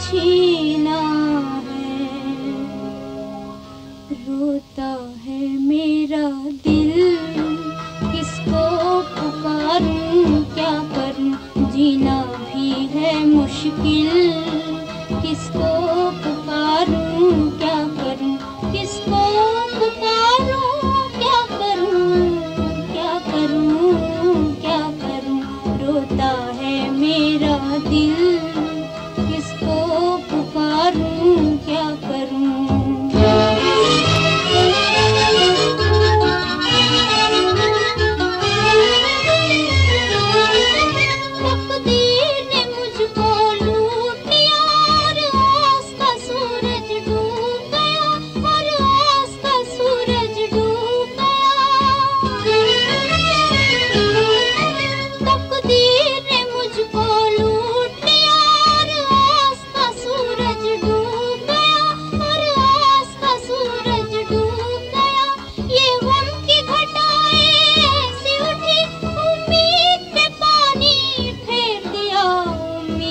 छीना है। रोता है मेरा दिल, किसको पुकारूं, क्या करूँ? जीना भी है मुश्किल, किसको पुकारूं, क्या करूँ? किसको पुकारूं, क्या करूँ? क्या करूँ क्या करूँ? रोता है मेरा दिल।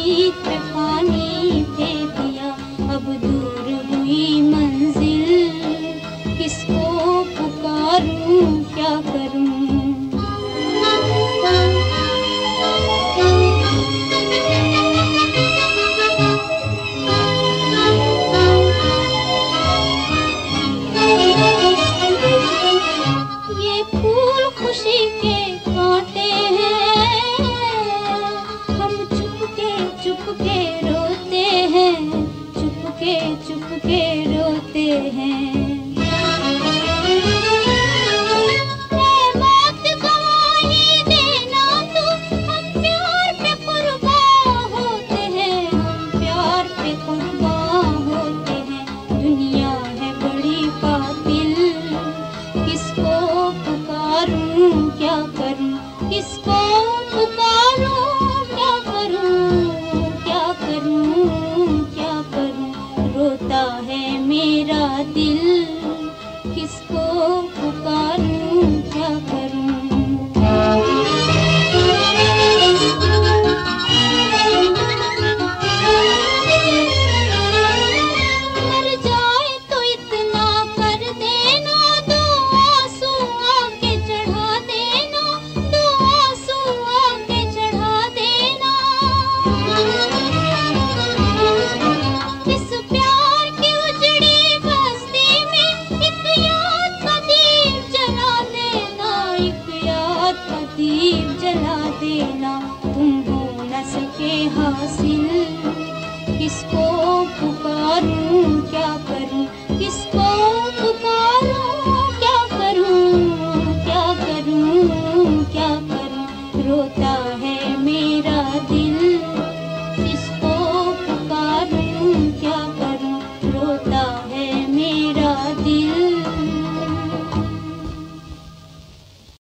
पानी दे दिया। अब दूर हुई मंजिल। किसको पुकारूं क्या करूँ? दिल किसको दीप जला देना तुम हो न सके हासिल। किसको पुकारू, क्या करूँ? किसको पुकारू, क्या करूँ? क्या करूँ क्या करूँ? रोता है मेरा दिल। किसको पुकारू, क्या करूँ? रोता